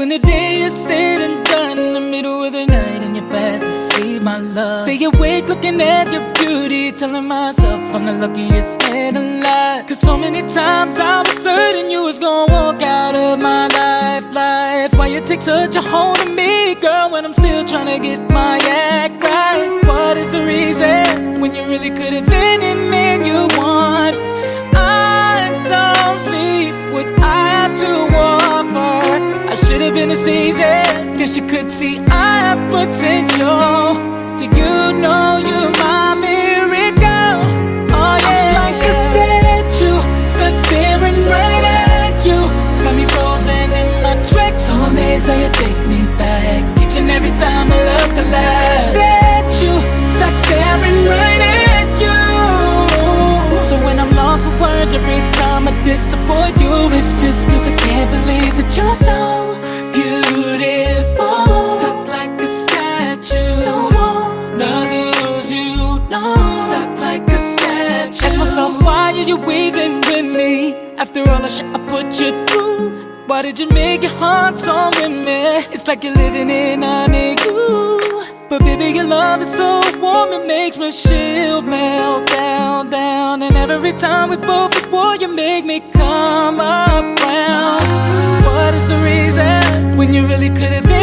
When the day is said and done in the middle of the night and you're fast asleep, my love. Stay awake looking at your beauty, telling myself I'm the luckiest man alive. Cause so many times I was certain you was gonna walk out of my life, life. Why you take such a hold of me, girl, when I'm still trying to get my act right? What is the reason when you really couldn't feel? Should have been a season, cause you could see I have potential. Do you know you're my miracle? Oh yeah, like a statue, stuck staring right at you. Got me frozen in my tracks, so amazed how you take me back. Each and every time I look alive, statue, stuck staring right at you. So when I'm lost for words, every time I disappoint you, it's just cause I can't believe that you're so Stuck like a statue. Ask myself, why are you weaving with me? After all the shit I put you through. Why did you make your heart so with me? It's like you're living in a igloo. But baby, your love is so warm, it makes my shield melt down, down. And every time we both at war, you make me come around. What is the reason when you really could have been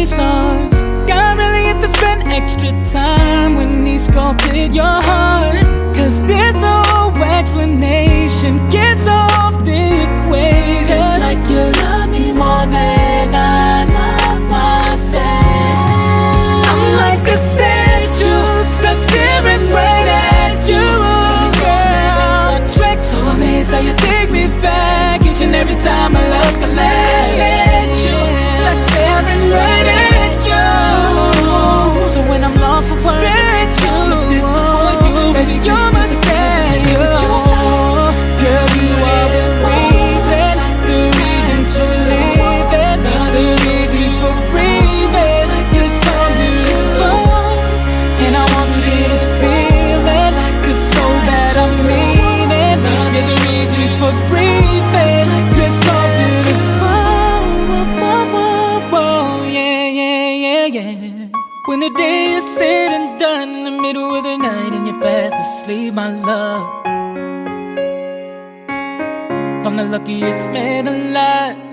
lucky stars. God really had to spend extra time when He sculpted your heart. Cause there's no explanation, gets off the equation. Just like you love me more than I love myself. I'm like a statue, stuck staring right at you, girl. Track so amazed how you take me back each and every time I look alive. Statue, stuck staring right at you. So when I'm lost for words, statue, disappoint you, you're statue. Girl, you are the reason, the reason to live it, the reason for breathing. You're so beautiful, and I want you to feel it, 'cause so bad I. You're the reason for breathing. You're my love. I'm the luckiest man alive.